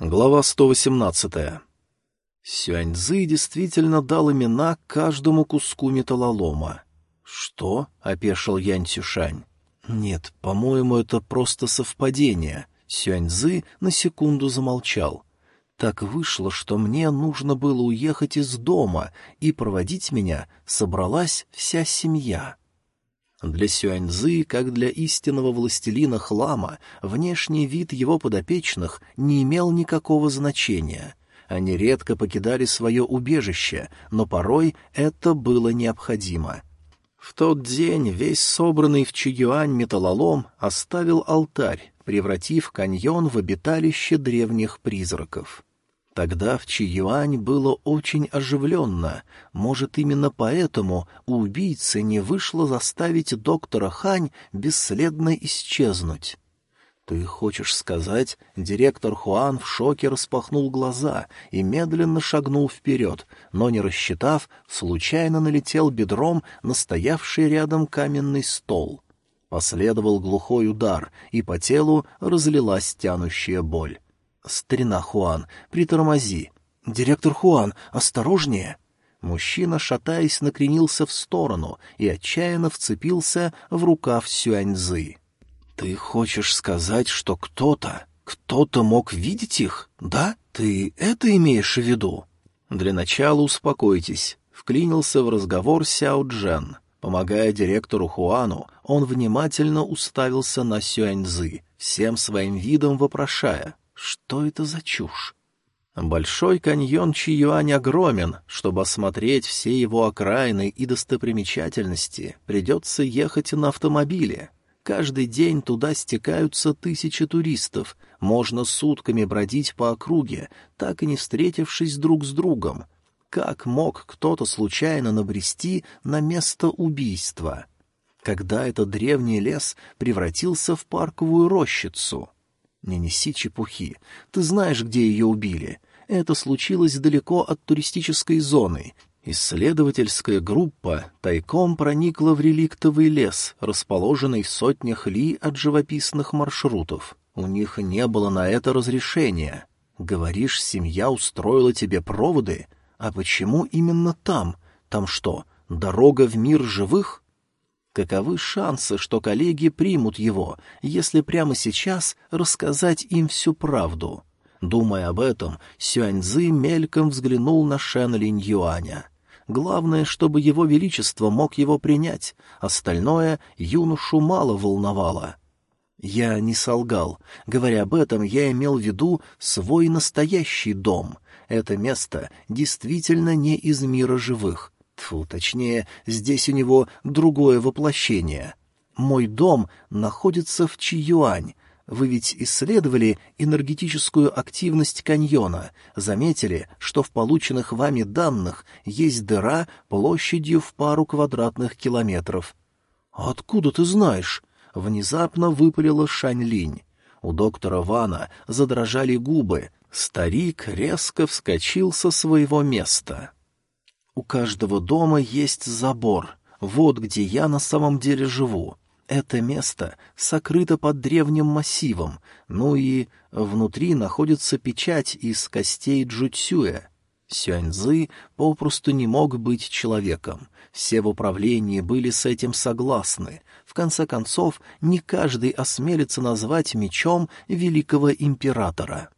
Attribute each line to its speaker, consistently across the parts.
Speaker 1: Глава 118. Сюаньзы действительно дал имена каждому куску металлолома. «Что?» — опешил Янь Цюшань. «Нет, по-моему, это просто совпадение». Сюаньзы на секунду замолчал. Так вышло, что мне нужно было уехать из дома, и проводить меня собралась вся семья. Для Сюаньзы, как для истинного властелина хлама, внешний вид его подопечных не имел никакого значения. Они редко покидали свое убежище, но порой это было необходимо. В тот день весь собранный в Чиюань металлолом оставил алтарь, превратив каньон в обиталище древних призраков. Тогда в Чиюань было очень оживленно. Может, именно поэтому у убийцы не вышло заставить доктора Хань бесследно исчезнуть. «Ты хочешь сказать...» Директор Хуан в шоке распахнул глаза и медленно шагнул вперед, но, не рассчитав, случайно налетел бедром на стоявший рядом каменный стол. Последовал глухой удар, и по телу разлилась тянущая боль. «Старина Хуан, притормози!» «Директор Хуан, осторожнее!» Мужчина, шатаясь, накренился в сторону и отчаянно вцепился в рукав Сюаньзы. «Ты хочешь сказать, что кто-то, кто-то мог видеть их, да? Ты это имеешь в виду?» «Для начала успокойтесь», — вклинился в разговор Сяо Джен. Помогая директору Хуану, он внимательно уставился на Сюаньзы, всем своим видом вопрошая, что это за чушь? Большой каньон Чиюань огромен. Чтобы осмотреть все его окраины и достопримечательности, придется ехать на автомобиле. Каждый день туда стекаются тысячи туристов. Можно сутками бродить по округе, так и не встретившись друг с другом. Как мог кто-то случайно набрести на место убийства? Когда этот древний лес превратился в парковую рощицу — не неси чепухи. Ты знаешь, где ее убили. Это случилось далеко от туристической зоны. Исследовательская группа тайком проникла в реликтовый лес, расположенный в сотнях ли от живописных маршрутов. У них не было на это разрешения. Говоришь, семья устроила тебе проводы? А почему именно там? Там что, дорога в мир живых? Каковы шансы, что коллеги примут его, если прямо сейчас рассказать им всю правду? Думая об этом, Сюаньзы мельком взглянул на Шен Линь Юаня. Главное, чтобы его величество мог его принять, остальное юношу мало волновало. Я не солгал. Говоря об этом, я имел в виду свой настоящий дом. Это место действительно не из мира живых — Тьфу, точнее, здесь у него другое воплощение. Мой дом находится в Чиюань. Вы ведь исследовали энергетическую активность каньона, заметили, что в полученных вами данных есть дыра площадью в пару квадратных километров. «Откуда ты знаешь?» — внезапно выпалила Шань Линь. У доктора Вана задрожали губы. Старик резко вскочил со своего места. У каждого дома есть забор. Вот где я на самом деле живу. Это место сокрыто под древним массивом, ну и внутри находится печать из костей Джуцюя. Сюаньзы попросту не мог быть человеком. Все в управлении были с этим согласны. В конце концов, не каждый осмелится назвать мечом великого императора.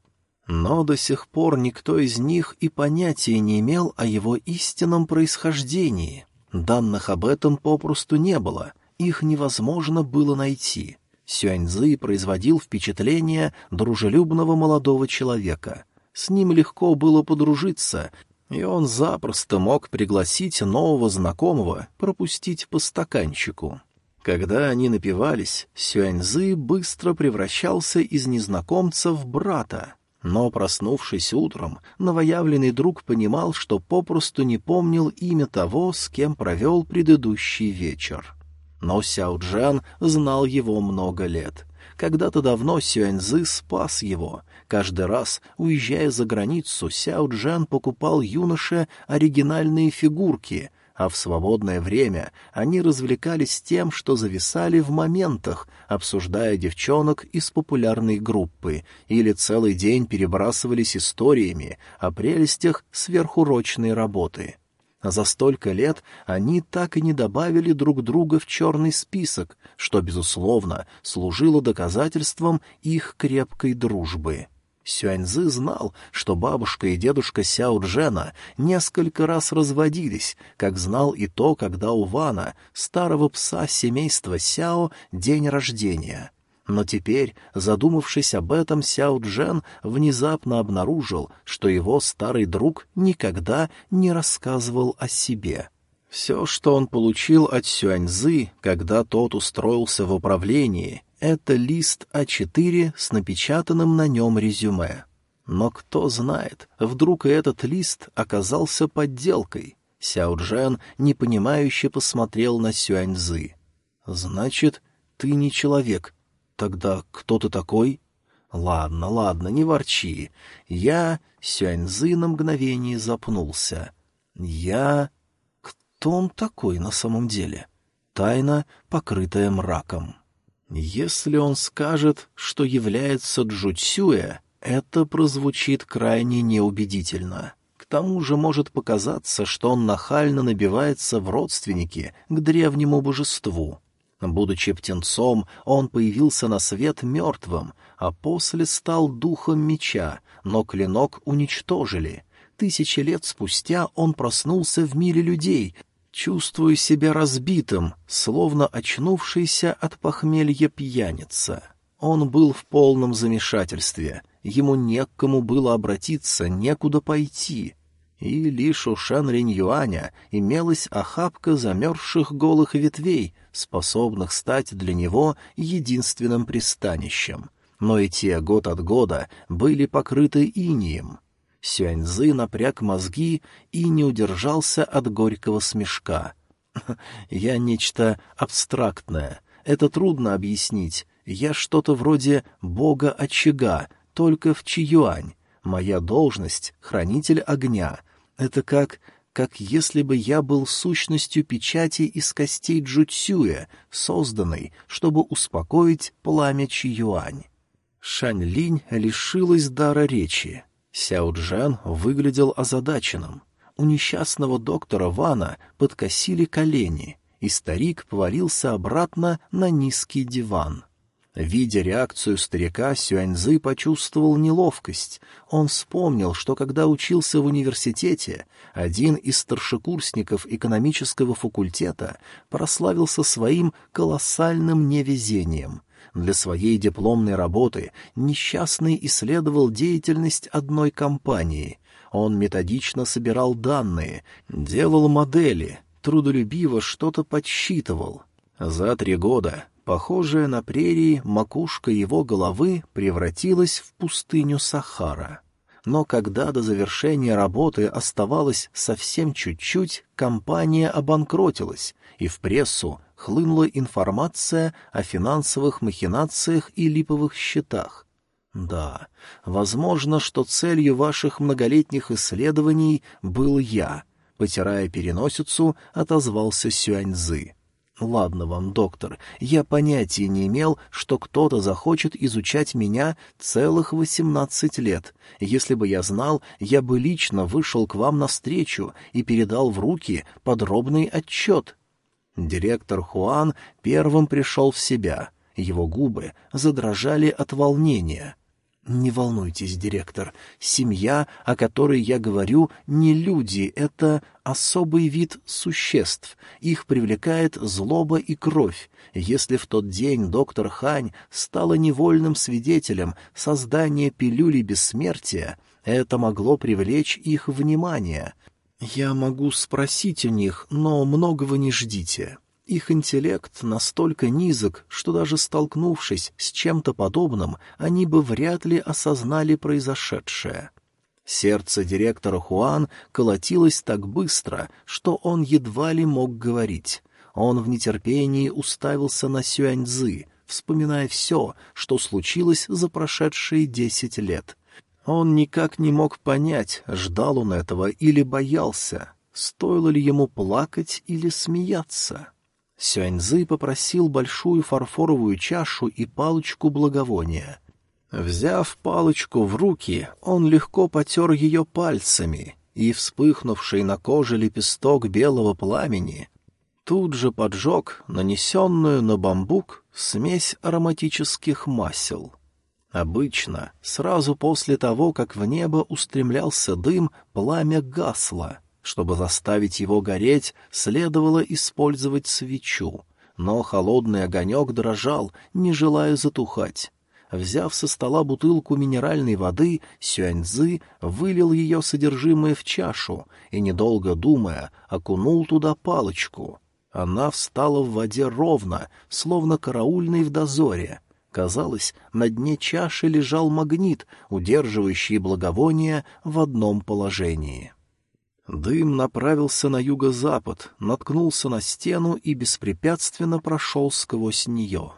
Speaker 1: Но до сих пор никто из них и понятия не имел о его истинном происхождении. Данных об этом попросту не было, их невозможно было найти. Сюаньзы производил впечатление дружелюбного молодого человека. С ним легко было подружиться, и он запросто мог пригласить нового знакомого пропустить по стаканчику. Когда они напивались, Сюаньзы быстро превращался из незнакомца в брата — но, проснувшись утром, новоявленный друг понимал, что попросту не помнил имя того, с кем провел предыдущий вечер. Но Сяо Джан знал его много лет. Когда-то давно Сюэньзы спас его. Каждый раз, уезжая за границу, Сяо Джан покупал юноше оригинальные фигурки, а в свободное время они развлекались тем, что зависали в моментах, обсуждая девчонок из популярной группы, или целый день перебрасывались историями о прелестях сверхурочной работы. За столько лет они так и не добавили друг друга в черный список, что, безусловно, служило доказательством их крепкой дружбы. Сюаньзы знал, что бабушка и дедушка Сяо Джена несколько раз разводились, как знал и то, когда у Вана, старого пса семейства Сяо, день рождения. Но теперь, задумавшись об этом, Сяо Джен внезапно обнаружил, что его старый друг никогда не рассказывал о себе. Все, что он получил от Сюаньзы, когда тот устроился в управлении, это лист А4 с напечатанным на нем резюме. Но кто знает, вдруг и этот лист оказался подделкой. Сяо Джен непонимающе посмотрел на Сюаньзы. «Значит, ты не человек. Тогда кто ты такой?» «Ладно, ладно, не ворчи. Я...» Сюаньзы на мгновение запнулся. «Я...» Кто он такой на самом деле? Тайна, покрытая мраком. Если он скажет, что является Джуцюэ, это прозвучит крайне неубедительно. К тому же может показаться, что он нахально набивается в родственники к древнему божеству. Будучи птенцом, он появился на свет мертвым, а после стал духом меча, но клинок уничтожили. Тысячи лет спустя он проснулся в мире людей, Чувствую себя разбитым, словно очнувшийся от похмелья пьяница. Он был в полном замешательстве, ему не к кому было обратиться, некуда пойти. И лишь у Шан Ринь Юаня имелась охапка замерзших голых ветвей, способных стать для него единственным пристанищем. Но и те год от года были покрыты инием — Сюаньзы напряг мозги и не удержался от горького смешка. «Я нечто абстрактное. Это трудно объяснить. Я что-то вроде бога очага, только в Чиюань. Моя должность — хранитель огня. Это как... как если бы я был сущностью печати из костей Джуцюя, созданной, чтобы успокоить пламя Чиюань». Шань Линь лишилась дара речи. Сяо Джан выглядел озадаченным. У несчастного доктора Вана подкосили колени, и старик повалился обратно на низкий диван. Видя реакцию старика, Сюаньзы почувствовал неловкость. Он вспомнил, что когда учился в университете, один из старшекурсников экономического факультета прославился своим колоссальным невезением — для своей дипломной работы несчастный исследовал деятельность одной компании. Он методично собирал данные, делал модели, трудолюбиво что-то подсчитывал. За три года, похожая на прерии, макушка его головы превратилась в пустыню Сахара. Но когда до завершения работы оставалось совсем чуть-чуть, компания обанкротилась, и в прессу хлынула информация о финансовых махинациях и липовых счетах. Да, возможно, что целью ваших многолетних исследований был я, потирая переносицу, отозвался Сюаньзы. Ладно вам, доктор, я понятия не имел, что кто-то захочет изучать меня целых восемнадцать лет. Если бы я знал, я бы лично вышел к вам навстречу и передал в руки подробный отчет. Директор Хуан первым пришел в себя. Его губы задрожали от волнения. «Не волнуйтесь, директор. Семья, о которой я говорю, не люди, это особый вид существ. Их привлекает злоба и кровь. Если в тот день доктор Хань стала невольным свидетелем создания пилюли бессмертия, это могло привлечь их внимание. «Я могу спросить у них, но многого не ждите. Их интеллект настолько низок, что даже столкнувшись с чем-то подобным, они бы вряд ли осознали произошедшее». Сердце директора Хуан колотилось так быстро, что он едва ли мог говорить. Он в нетерпении уставился на Сюаньзы, вспоминая все, что случилось за прошедшие десять лет — он никак не мог понять, ждал он этого или боялся. Стоило ли ему плакать или смеяться? Сюаньзы попросил большую фарфоровую чашу и палочку благовония. Взяв палочку в руки, он легко потер ее пальцами, и вспыхнувший на коже лепесток белого пламени тут же поджег нанесенную на бамбук смесь ароматических масел. Обычно, сразу после того, как в небо устремлялся дым, пламя гасло. Чтобы заставить его гореть, следовало использовать свечу, но холодный огонек дрожал, не желая затухать. Взяв со стола бутылку минеральной воды, Сюаньзы вылил ее содержимое в чашу и, недолго думая, окунул туда палочку. Она встала в воде ровно, словно караульный в дозоре. Казалось, на дне чаши лежал магнит, удерживающий благовоние в одном положении. Дым направился на юго-запад, наткнулся на стену и беспрепятственно прошел сквозь нее.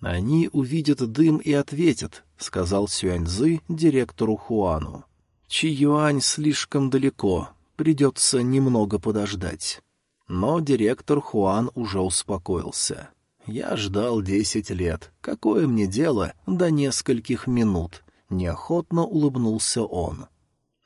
Speaker 1: «Они увидят дым и ответят», — сказал Сюаньзы директору Хуану. «Чи-юань слишком далеко, придется немного подождать». Но директор Хуан уже успокоился. «Я ждал десять лет. Какое мне дело до нескольких минут?» Неохотно улыбнулся он.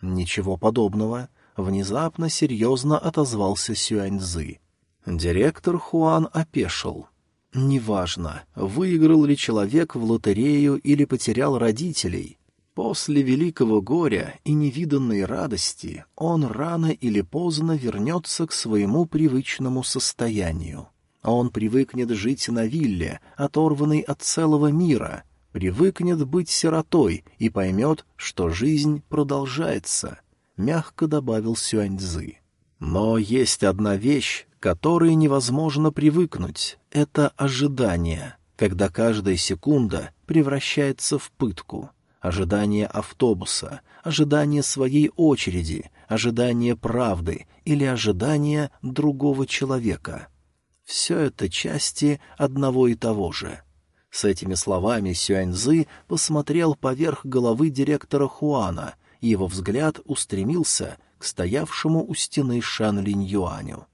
Speaker 1: «Ничего подобного», — внезапно серьезно отозвался Сюаньзы. Директор Хуан опешил. «Неважно, выиграл ли человек в лотерею или потерял родителей, После великого горя и невиданной радости он рано или поздно вернется к своему привычному состоянию. Он привыкнет жить на вилле, оторванной от целого мира, привыкнет быть сиротой и поймет, что жизнь продолжается, — мягко добавил Сюаньцзы. Но есть одна вещь, которой невозможно привыкнуть — это ожидание, когда каждая секунда превращается в пытку — ожидание автобуса, ожидание своей очереди, ожидание правды или ожидание другого человека. Все это части одного и того же. С этими словами Сюаньзы посмотрел поверх головы директора Хуана, и его взгляд устремился к стоявшему у стены Шан Линь Юаню.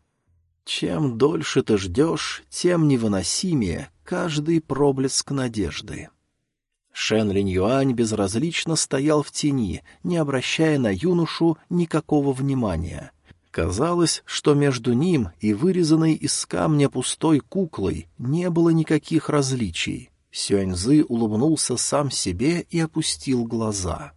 Speaker 1: Чем дольше ты ждешь, тем невыносимее каждый проблеск надежды. Шен Линь Юань безразлично стоял в тени, не обращая на юношу никакого внимания. Казалось, что между ним и вырезанной из камня пустой куклой не было никаких различий. Сюаньзы улыбнулся сам себе и опустил глаза.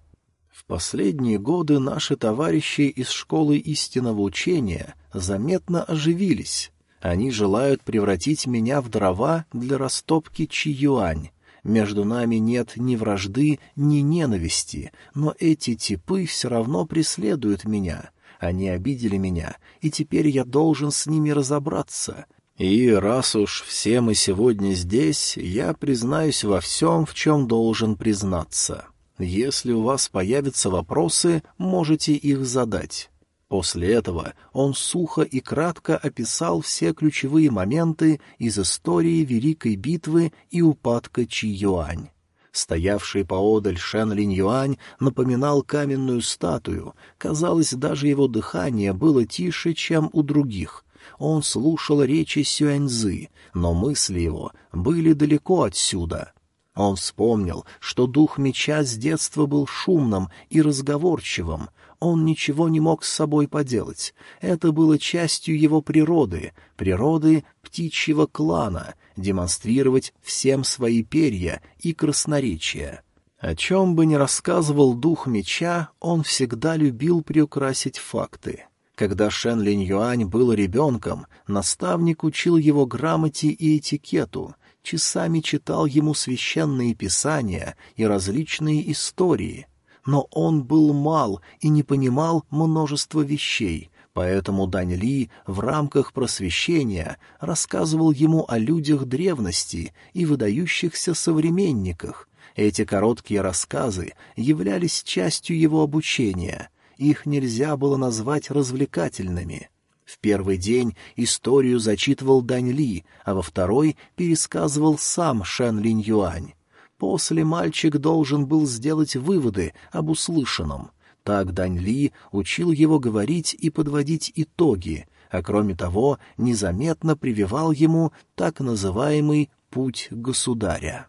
Speaker 1: В последние годы наши товарищи из школы истинного учения заметно оживились. Они желают превратить меня в дрова для растопки Чи-Юань, между нами нет ни вражды, ни ненависти, но эти типы все равно преследуют меня. Они обидели меня, и теперь я должен с ними разобраться. И раз уж все мы сегодня здесь, я признаюсь во всем, в чем должен признаться. Если у вас появятся вопросы, можете их задать. После этого он сухо и кратко описал все ключевые моменты из истории Великой битвы и упадка Чи-Юань. Стоявший поодаль Шен Линь-Юань напоминал каменную статую. Казалось, даже его дыхание было тише, чем у других. Он слушал речи Сюаньзы, но мысли его были далеко отсюда. Он вспомнил, что дух меча с детства был шумным и разговорчивым, он ничего не мог с собой поделать. Это было частью его природы, природы птичьего клана, демонстрировать всем свои перья и красноречие. О чем бы ни рассказывал дух меча, он всегда любил приукрасить факты. Когда Шен Линь Юань был ребенком, наставник учил его грамоте и этикету, часами читал ему священные писания и различные истории — но он был мал и не понимал множество вещей, поэтому Дань Ли в рамках просвещения рассказывал ему о людях древности и выдающихся современниках. Эти короткие рассказы являлись частью его обучения, их нельзя было назвать развлекательными. В первый день историю зачитывал Дань Ли, а во второй пересказывал сам Шэн Линь Юань. После мальчик должен был сделать выводы об услышанном. Так Дань Ли учил его говорить и подводить итоги, а кроме того незаметно прививал ему так называемый «путь государя».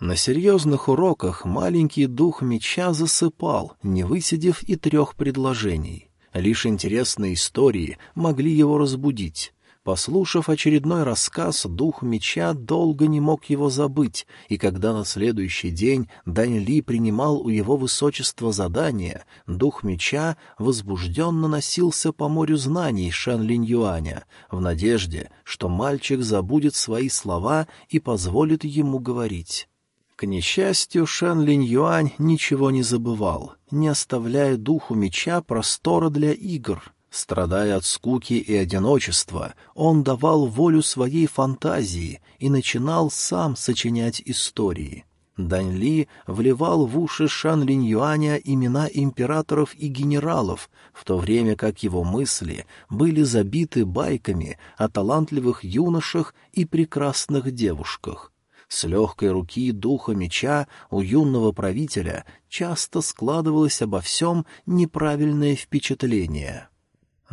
Speaker 1: На серьезных уроках маленький дух меча засыпал, не высидев и трех предложений. Лишь интересные истории могли его разбудить. Послушав очередной рассказ, дух меча долго не мог его забыть, и когда на следующий день Дань Ли принимал у его высочества задание, дух меча возбужденно носился по морю знаний Шан Линь Юаня, в надежде, что мальчик забудет свои слова и позволит ему говорить. К несчастью, Шэн Линь Юань ничего не забывал, не оставляя духу меча простора для игр — Страдая от скуки и одиночества, он давал волю своей фантазии и начинал сам сочинять истории. Дань Ли вливал в уши Шан Линь Юаня имена императоров и генералов, в то время как его мысли были забиты байками о талантливых юношах и прекрасных девушках. С легкой руки духа меча у юного правителя часто складывалось обо всем неправильное впечатление.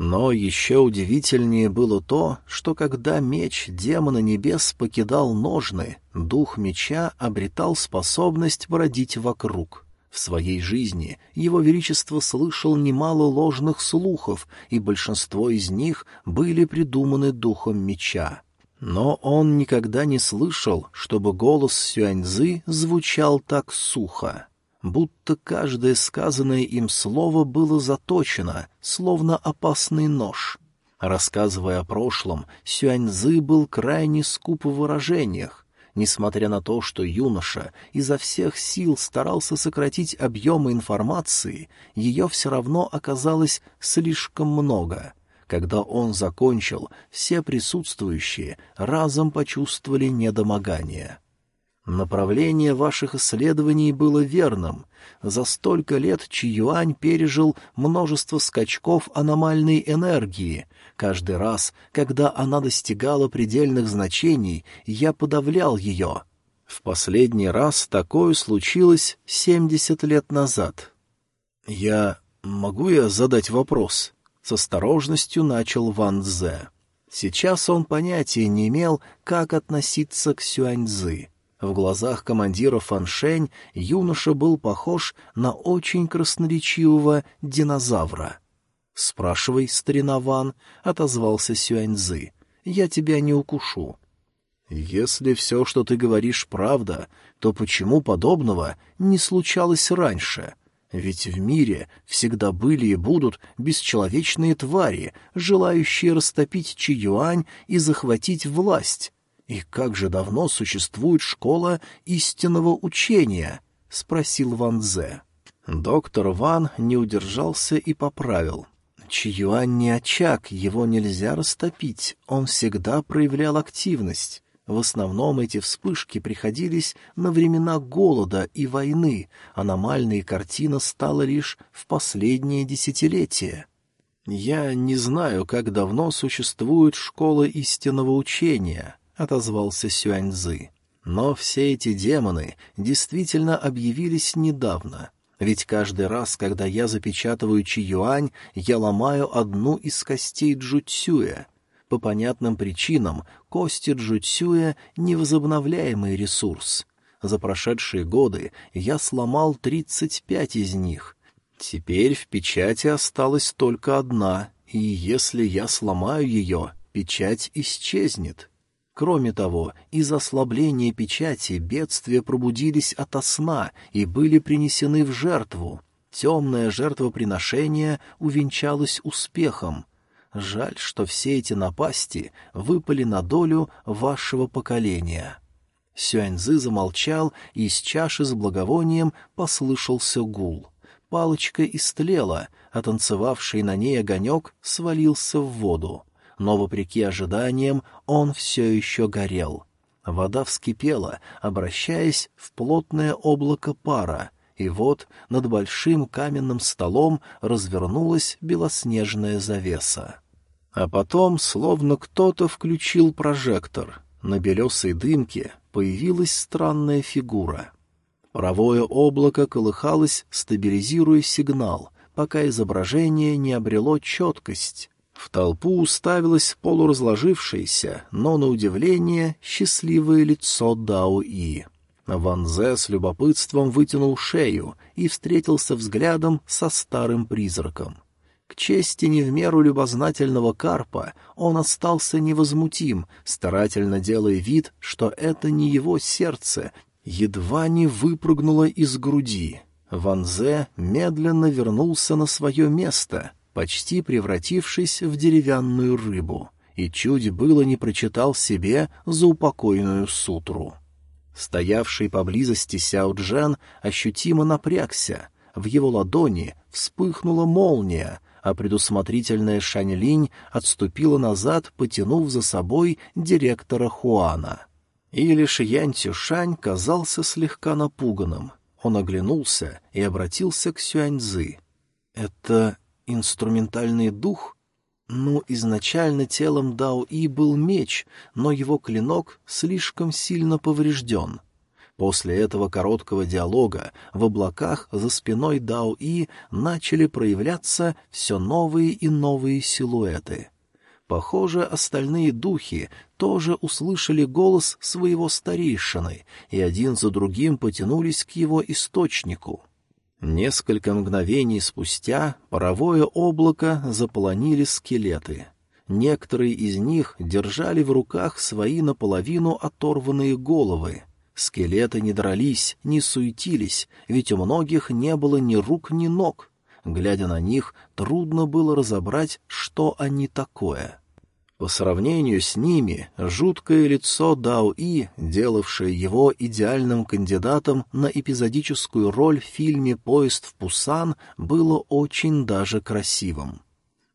Speaker 1: Но еще удивительнее было то, что когда меч демона небес покидал ножны, дух меча обретал способность бродить вокруг. В своей жизни его величество слышал немало ложных слухов, и большинство из них были придуманы духом меча. Но он никогда не слышал, чтобы голос Сюаньзы звучал так сухо будто каждое сказанное им слово было заточено, словно опасный нож. Рассказывая о прошлом, Сюаньзы был крайне скуп в выражениях. Несмотря на то, что юноша изо всех сил старался сократить объемы информации, ее все равно оказалось слишком много. Когда он закончил, все присутствующие разом почувствовали недомогание. Направление ваших исследований было верным. За столько лет Чиюань пережил множество скачков аномальной энергии. Каждый раз, когда она достигала предельных значений, я подавлял ее. В последний раз такое случилось семьдесят лет назад. «Я... могу я задать вопрос?» — с осторожностью начал Ван Дзе. Сейчас он понятия не имел, как относиться к Сюаньзы. В глазах командира Фаншень юноша был похож на очень красноречивого динозавра. «Спрашивай, старина Ван», — отозвался Сюаньзы, — «я тебя не укушу». «Если все, что ты говоришь, правда, то почему подобного не случалось раньше?» Ведь в мире всегда были и будут бесчеловечные твари, желающие растопить Чиюань и захватить власть. «И как же давно существует школа истинного учения?» — спросил Ван Дзе. Доктор Ван не удержался и поправил. Чиюань не очаг, его нельзя растопить, он всегда проявлял активность. В основном эти вспышки приходились на времена голода и войны, аномальная картина стала лишь в последнее десятилетие. Я не знаю, как давно существует школа истинного учения, отозвался Сюаньзы. Но все эти демоны действительно объявились недавно. Ведь каждый раз, когда я запечатываю Чиюань, я ломаю одну из костей Джуцюя. По понятным причинам кости Джуцюя — невозобновляемый ресурс. За прошедшие годы я сломал тридцать пять из них. Теперь в печати осталась только одна, и если я сломаю ее, печать исчезнет. Кроме того, из ослабления печати бедствия пробудились ото сна и были принесены в жертву. Темное жертвоприношение увенчалось успехом. Жаль, что все эти напасти выпали на долю вашего поколения. Сюаньзы замолчал, и из чаши с благовонием послышался гул. Палочка истлела, а танцевавший на ней огонек свалился в воду но, вопреки ожиданиям, он все еще горел. Вода вскипела, обращаясь в плотное облако пара, и вот над большим каменным столом развернулась белоснежная завеса. А потом, словно кто-то включил прожектор, на белесой дымке появилась странная фигура. Паровое облако колыхалось, стабилизируя сигнал, пока изображение не обрело четкость. В толпу уставилось полуразложившееся, но, на удивление, счастливое лицо Дао-И. Ван с любопытством вытянул шею и встретился взглядом со старым призраком. К чести не в меру любознательного карпа он остался невозмутим, старательно делая вид, что это не его сердце, едва не выпрыгнуло из груди. Ван Зе медленно вернулся на свое место, почти превратившись в деревянную рыбу, и чуть было не прочитал себе заупокойную сутру. Стоявший поблизости Сяо Джен ощутимо напрягся. В его ладони вспыхнула молния, а предусмотрительная Шань Линь отступила назад, потянув за собой директора Хуана. И лишь Янь Цюшань казался слегка напуганным. Он оглянулся и обратился к Сюаньзы. «Это инструментальный дух?» Ну, изначально телом Дао-И был меч, но его клинок слишком сильно поврежден. После этого короткого диалога в облаках за спиной Дао-И начали проявляться все новые и новые силуэты. Похоже, остальные духи тоже услышали голос своего старейшины и один за другим потянулись к его источнику — Несколько мгновений спустя паровое облако заполонили скелеты. Некоторые из них держали в руках свои наполовину оторванные головы. Скелеты не дрались, не суетились, ведь у многих не было ни рук, ни ног. Глядя на них, трудно было разобрать, что они такое. По сравнению с ними, жуткое лицо Дао-И, делавшее его идеальным кандидатом на эпизодическую роль в фильме «Поезд в Пусан», было очень даже красивым.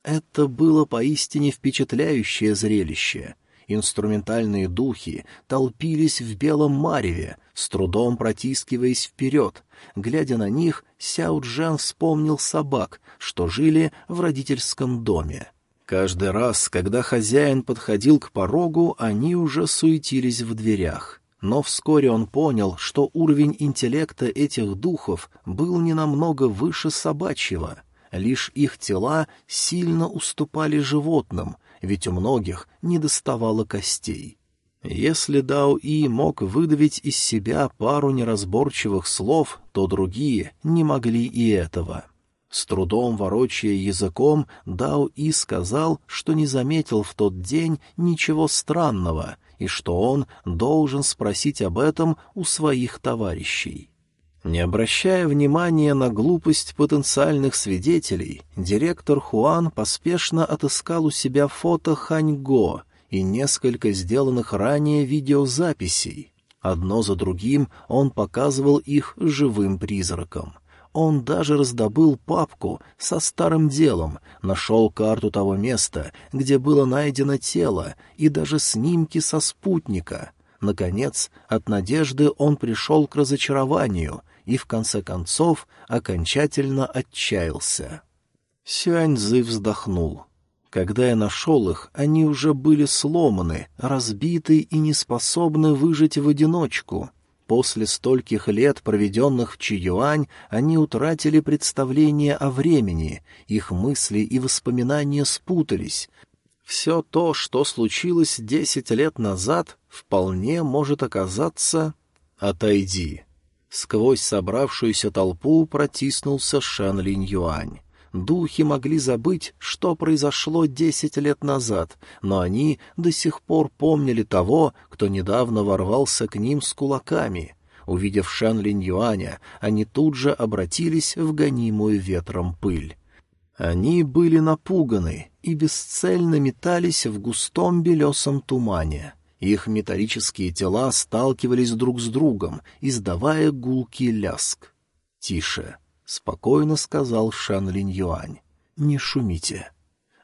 Speaker 1: Это было поистине впечатляющее зрелище. Инструментальные духи толпились в белом мареве, с трудом протискиваясь вперед. Глядя на них, Сяо Джан вспомнил собак, что жили в родительском доме. Каждый раз, когда хозяин подходил к порогу, они уже суетились в дверях. Но вскоре он понял, что уровень интеллекта этих духов был не намного выше собачьего. Лишь их тела сильно уступали животным, ведь у многих не доставало костей. Если Дао И мог выдавить из себя пару неразборчивых слов, то другие не могли и этого. С трудом ворочая языком, Дао И сказал, что не заметил в тот день ничего странного и что он должен спросить об этом у своих товарищей. Не обращая внимания на глупость потенциальных свидетелей, директор Хуан поспешно отыскал у себя фото Ханьго и несколько сделанных ранее видеозаписей. Одно за другим он показывал их живым призракам — он даже раздобыл папку со старым делом, нашел карту того места, где было найдено тело, и даже снимки со спутника. Наконец, от надежды он пришел к разочарованию и, в конце концов, окончательно отчаялся. Сюаньзы вздохнул. Когда я нашел их, они уже были сломаны, разбиты и не способны выжить в одиночку. После стольких лет, проведенных в Чиюань, они утратили представление о времени, их мысли и воспоминания спутались. Все то, что случилось десять лет назад, вполне может оказаться... «Отойди!» Сквозь собравшуюся толпу протиснулся Шан Линь Юань. Духи могли забыть, что произошло десять лет назад, но они до сих пор помнили того, кто недавно ворвался к ним с кулаками. Увидев Шан Линь Юаня, они тут же обратились в гонимую ветром пыль. Они были напуганы и бесцельно метались в густом белесом тумане. Их металлические тела сталкивались друг с другом, издавая гулкий ляск. «Тише!» — спокойно сказал Шан Линь Юань. «Не шумите».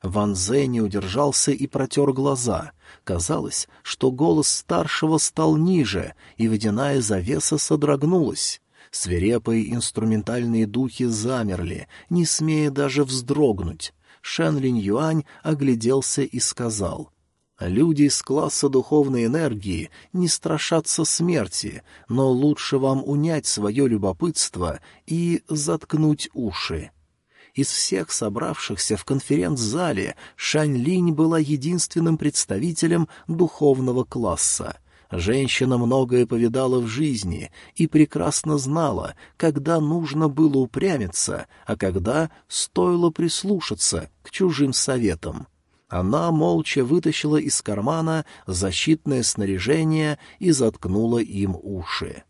Speaker 1: Ван Зе не удержался и протер глаза. Казалось, что голос старшего стал ниже, и водяная завеса содрогнулась. Свирепые инструментальные духи замерли, не смея даже вздрогнуть. Шэн Линь Юань огляделся и сказал, Люди из класса духовной энергии не страшатся смерти, но лучше вам унять свое любопытство и заткнуть уши. Из всех собравшихся в конференц-зале Шань Линь была единственным представителем духовного класса. Женщина многое повидала в жизни и прекрасно знала, когда нужно было упрямиться, а когда стоило прислушаться к чужим советам. Она молча вытащила из кармана защитное снаряжение и заткнула им уши.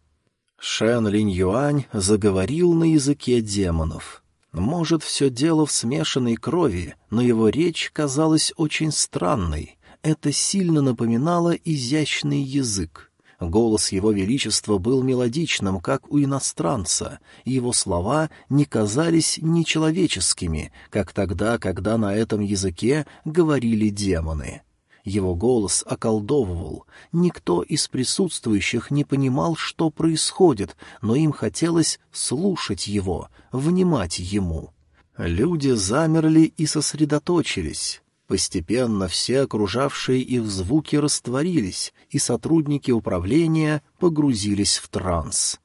Speaker 1: Шен Линь Юань заговорил на языке демонов. Может, все дело в смешанной крови, но его речь казалась очень странной. Это сильно напоминало изящный язык. Голос его величества был мелодичным, как у иностранца, и его слова не казались нечеловеческими, как тогда, когда на этом языке говорили демоны. Его голос околдовывал. Никто из присутствующих не понимал, что происходит, но им хотелось слушать его, внимать ему. Люди замерли и сосредоточились. Постепенно все окружавшие их звуки растворились, и сотрудники управления погрузились в транс.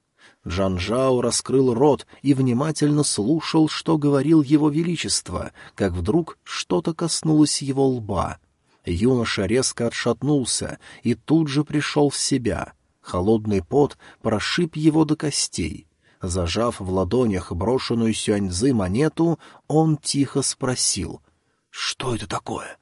Speaker 1: Джанжао раскрыл рот и внимательно слушал, что говорил его величество, как вдруг что-то коснулось его лба. Юноша резко отшатнулся и тут же пришел в себя. Холодный пот прошиб его до костей. Зажав в ладонях брошенную сюаньзы монету, он тихо спросил — что это такое?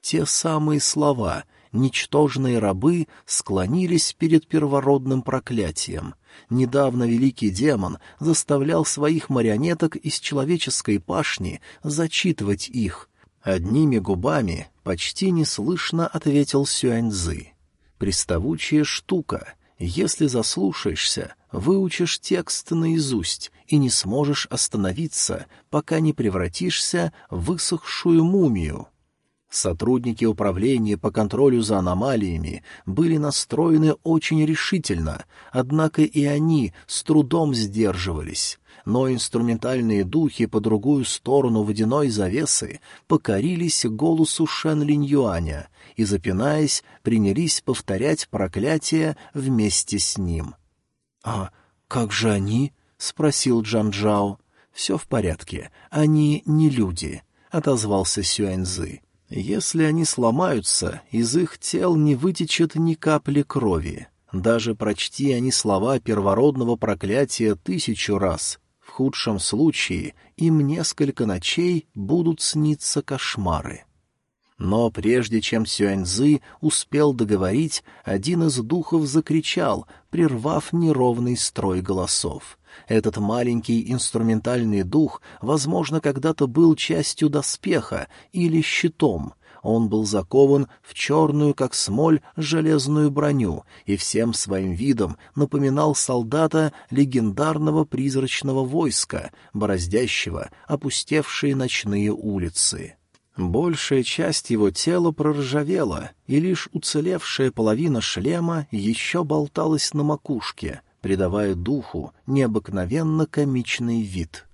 Speaker 1: Те самые слова, ничтожные рабы, склонились перед первородным проклятием. Недавно великий демон заставлял своих марионеток из человеческой пашни зачитывать их. Одними губами почти неслышно ответил Сюаньзы. Приставучая штука. Если заслушаешься, выучишь текст наизусть и не сможешь остановиться, пока не превратишься в высохшую мумию. Сотрудники управления по контролю за аномалиями были настроены очень решительно, однако и они с трудом сдерживались. Но инструментальные духи по другую сторону водяной завесы покорились голосу Шен Линь Юаня и, запинаясь, принялись повторять проклятие вместе с ним — «А как же они?» — спросил Джан Джао. «Все в порядке. Они не люди», — отозвался Сюэньзы. «Если они сломаются, из их тел не вытечет ни капли крови. Даже прочти они слова первородного проклятия тысячу раз. Худшем случае им несколько ночей будут сниться кошмары». Но прежде чем Сюаньзы успел договорить, один из духов закричал, прервав неровный строй голосов. Этот маленький инструментальный дух, возможно, когда-то был частью доспеха или щитом. Он был закован в черную, как смоль, железную броню и всем своим видом напоминал солдата легендарного призрачного войска, бороздящего опустевшие ночные улицы. Большая часть его тела проржавела, и лишь уцелевшая половина шлема еще болталась на макушке, придавая духу необыкновенно комичный вид.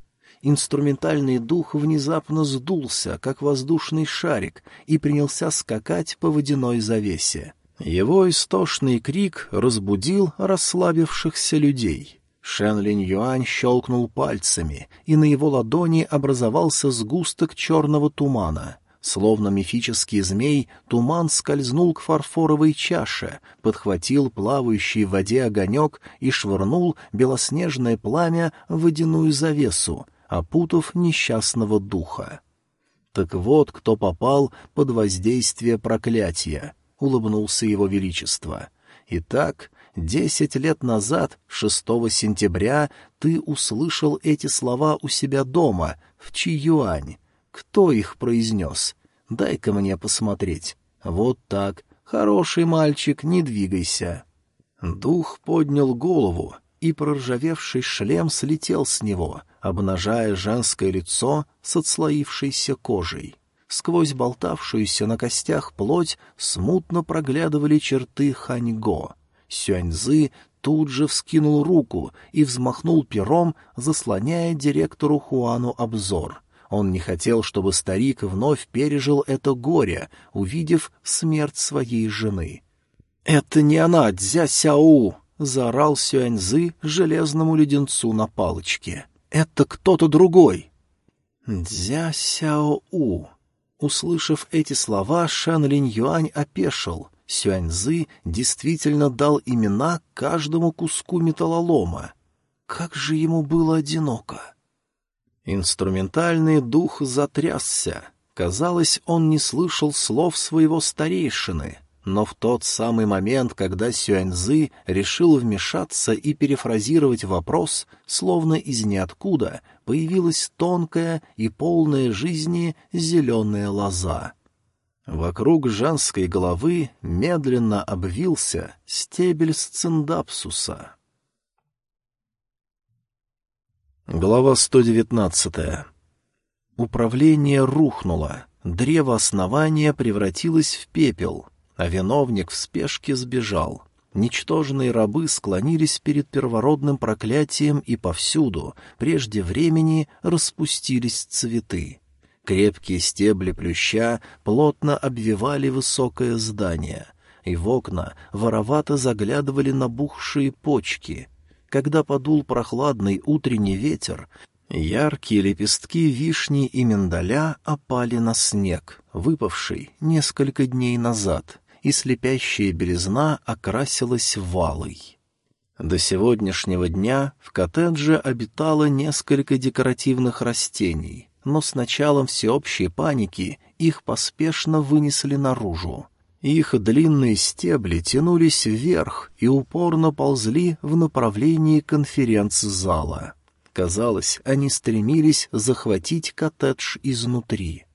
Speaker 1: Инструментальный дух внезапно сдулся, как воздушный шарик, и принялся скакать по водяной завесе. Его истошный крик разбудил расслабившихся людей — Шен Линь Юань щелкнул пальцами, и на его ладони образовался сгусток черного тумана. Словно мифический змей, туман скользнул к фарфоровой чаше, подхватил плавающий в воде огонек и швырнул белоснежное пламя в водяную завесу, опутав несчастного духа. Так вот, кто попал под воздействие проклятия, — улыбнулся его величество. Итак, Десять лет назад, 6 сентября, ты услышал эти слова у себя дома, в Чиюань. Кто их произнес? Дай-ка мне посмотреть. Вот так. Хороший мальчик, не двигайся. Дух поднял голову, и проржавевший шлем слетел с него, обнажая женское лицо с отслоившейся кожей. Сквозь болтавшуюся на костях плоть смутно проглядывали черты Ханьго. Сюаньзы тут же вскинул руку и взмахнул пером, заслоняя директору Хуану обзор. Он не хотел, чтобы старик вновь пережил это горе, увидев смерть своей жены. «Это не она, Дзя Сяу!» — заорал Сюаньзы железному леденцу на палочке. «Это кто-то другой!» «Дзя Сяо У». Услышав эти слова, Шан Линь Юань опешил. Сюаньзы действительно дал имена каждому куску металлолома. Как же ему было одиноко! Инструментальный дух затрясся. Казалось, он не слышал слов своего старейшины, но в тот самый момент, когда Сюаньзы решил вмешаться и перефразировать вопрос, словно из ниоткуда появилась тонкая и полная жизни зеленая лоза. Вокруг женской головы медленно обвился стебель сциндапсуса. Глава 119. Управление рухнуло, древо основания превратилось в пепел, а виновник в спешке сбежал. Ничтожные рабы склонились перед первородным проклятием и повсюду, прежде времени, распустились цветы. Крепкие стебли плюща плотно обвивали высокое здание, и в окна воровато заглядывали набухшие почки — когда подул прохладный утренний ветер, яркие лепестки вишни и миндаля опали на снег, выпавший несколько дней назад, и слепящая белизна окрасилась валой. До сегодняшнего дня в коттедже обитало несколько декоративных растений, но с началом всеобщей паники их поспешно вынесли наружу. Их длинные стебли тянулись вверх и упорно ползли в направлении конференц-зала. Казалось, они стремились захватить коттедж изнутри.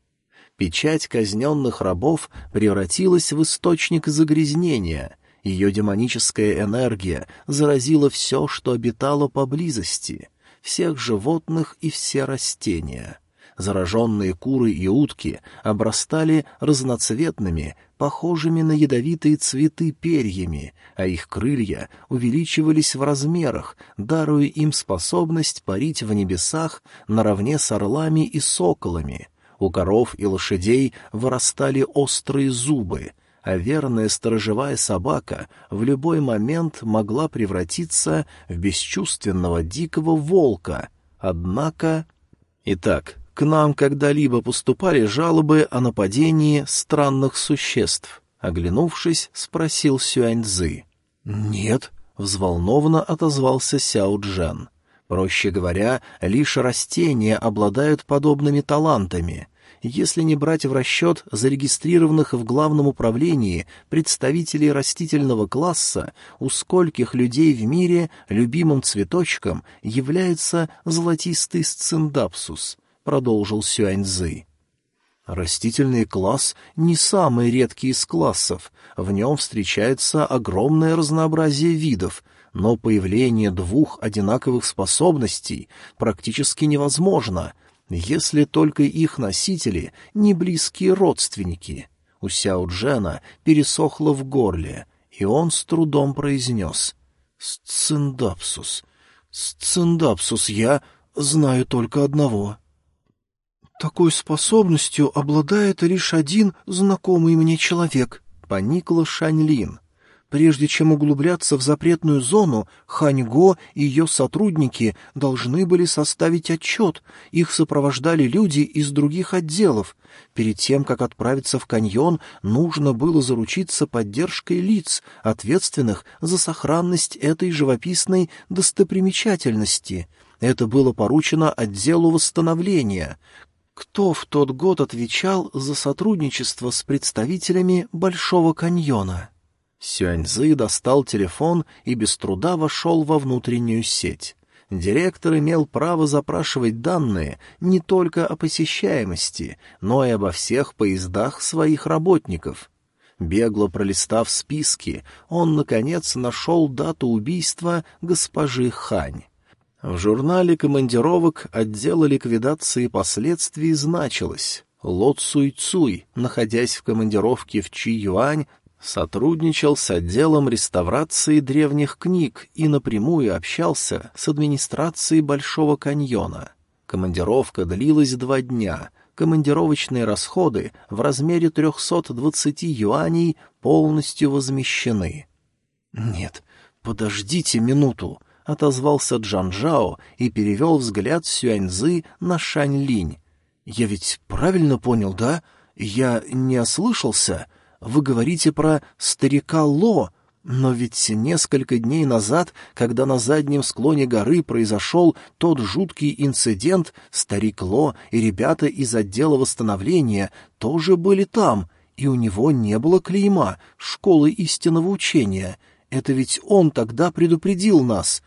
Speaker 1: Печать казненных рабов превратилась в источник загрязнения. Ее демоническая энергия заразила все, что обитало поблизости, всех животных и все растения — Зараженные куры и утки обрастали разноцветными, похожими на ядовитые цветы перьями, а их крылья увеличивались в размерах, даруя им способность парить в небесах наравне с орлами и соколами. У коров и лошадей вырастали острые зубы, а верная сторожевая собака в любой момент могла превратиться в бесчувственного дикого волка. Однако... Итак, к нам когда-либо поступали жалобы о нападении странных существ? Оглянувшись, спросил Сюаньзы. Нет, взволнованно отозвался Сяо Джен. Проще говоря, лишь растения обладают подобными талантами. Если не брать в расчет зарегистрированных в главном управлении представителей растительного класса, у скольких людей в мире любимым цветочком является золотистый сциндапсус —— продолжил Сюаньзы. Растительный класс не самый редкий из классов, в нем встречается огромное разнообразие видов, но появление двух одинаковых способностей практически невозможно, если только их носители не близкие родственники. У Сяо Джена пересохло в горле, и он с трудом произнес «Сциндапсус, сциндапсус, я знаю только одного». Такой способностью обладает лишь один знакомый мне человек, поникла Шаньлин. Прежде чем углубляться в запретную зону, Ханьго и ее сотрудники должны были составить отчет. Их сопровождали люди из других отделов. Перед тем, как отправиться в каньон, нужно было заручиться поддержкой лиц, ответственных за сохранность этой живописной достопримечательности. Это было поручено отделу восстановления. Кто в тот год отвечал за сотрудничество с представителями Большого каньона? Сюаньзы достал телефон и без труда вошел во внутреннюю сеть. Директор имел право запрашивать данные не только о посещаемости, но и обо всех поездах своих работников. Бегло пролистав списки, он, наконец, нашел дату убийства госпожи Хань. В журнале командировок отдела ликвидации последствий значилось Ло Цуй Цуй, находясь в командировке в Чи-Юань, сотрудничал с отделом реставрации древних книг и напрямую общался с администрацией Большого каньона. Командировка длилась два дня. Командировочные расходы в размере 320 юаней полностью возмещены. «Нет, подождите минуту», — отозвался Джан Жао и перевел взгляд Сюаньзы на Шань Линь. Я ведь правильно понял, да? Я не ослышался? Вы говорите про старика Ло, но ведь несколько дней назад, когда на заднем склоне горы произошел тот жуткий инцидент, старик Ло и ребята из отдела восстановления тоже были там, и у него не было клейма «Школы истинного учения». Это ведь он тогда предупредил нас.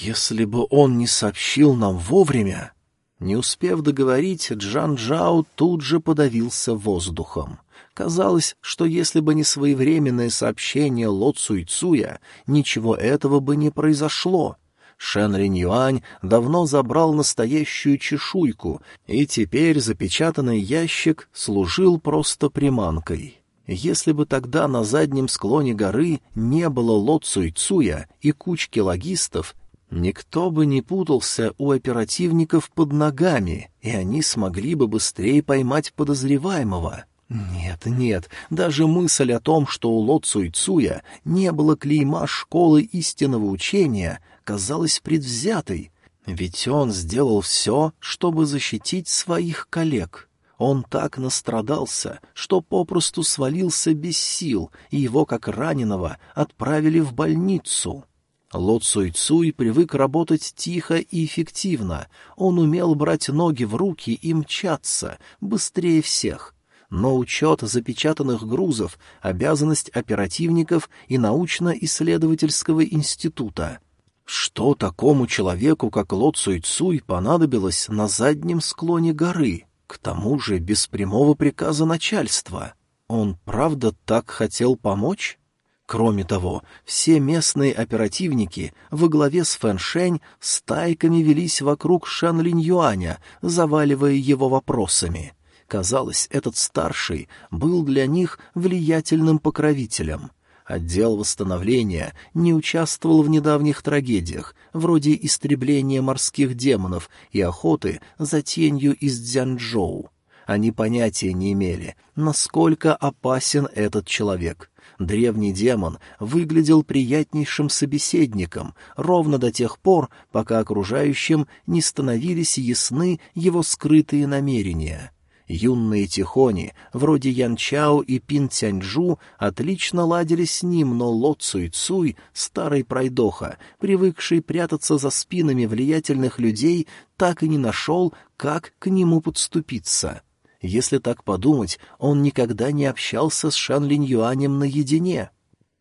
Speaker 1: Если бы он не сообщил нам вовремя... Не успев договорить, Джан Джао тут же подавился воздухом. Казалось, что если бы не своевременное сообщение Ло Цуйцуя, ничего этого бы не произошло. Шен Линь Юань давно забрал настоящую чешуйку, и теперь запечатанный ящик служил просто приманкой. Если бы тогда на заднем склоне горы не было Ло Цуйцуя и кучки логистов, никто бы не путался у оперативников под ногами, и они смогли бы быстрее поймать подозреваемого. Нет, нет, даже мысль о том, что у Ло Цуйцуя не было клейма школы истинного учения, казалась предвзятой, ведь он сделал все, чтобы защитить своих коллег. Он так настрадался, что попросту свалился без сил, и его, как раненого, отправили в больницу. Ло Цуй Цуй привык работать тихо и эффективно. Он умел брать ноги в руки и мчаться, быстрее всех. Но учет запечатанных грузов — обязанность оперативников и научно-исследовательского института. Что такому человеку, как Ло Цуй Цуй, понадобилось на заднем склоне горы? К тому же без прямого приказа начальства. Он правда так хотел помочь? Кроме того, все местные оперативники во главе с Фэншень стайками велись вокруг Шан Линь Юаня, заваливая его вопросами. Казалось, этот старший был для них влиятельным покровителем. Отдел восстановления не участвовал в недавних трагедиях, вроде истребления морских демонов и охоты за тенью из Дзянчжоу. Они понятия не имели, насколько опасен этот человек. Древний демон выглядел приятнейшим собеседником ровно до тех пор, пока окружающим не становились ясны его скрытые намерения — Юные тихони, вроде Ян Чао и Пин Тяньчжу, отлично ладили с ним, но Ло Цуй Цуй, старый пройдоха, привыкший прятаться за спинами влиятельных людей, так и не нашел, как к нему подступиться. Если так подумать, он никогда не общался с Шан Линь Юанем наедине.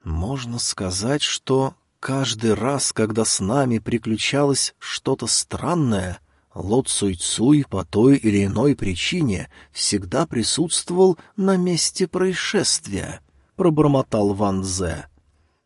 Speaker 1: Можно сказать, что каждый раз, когда с нами приключалось что-то странное — Ло Цуй по той или иной причине всегда присутствовал на месте происшествия, — пробормотал Ван Зе.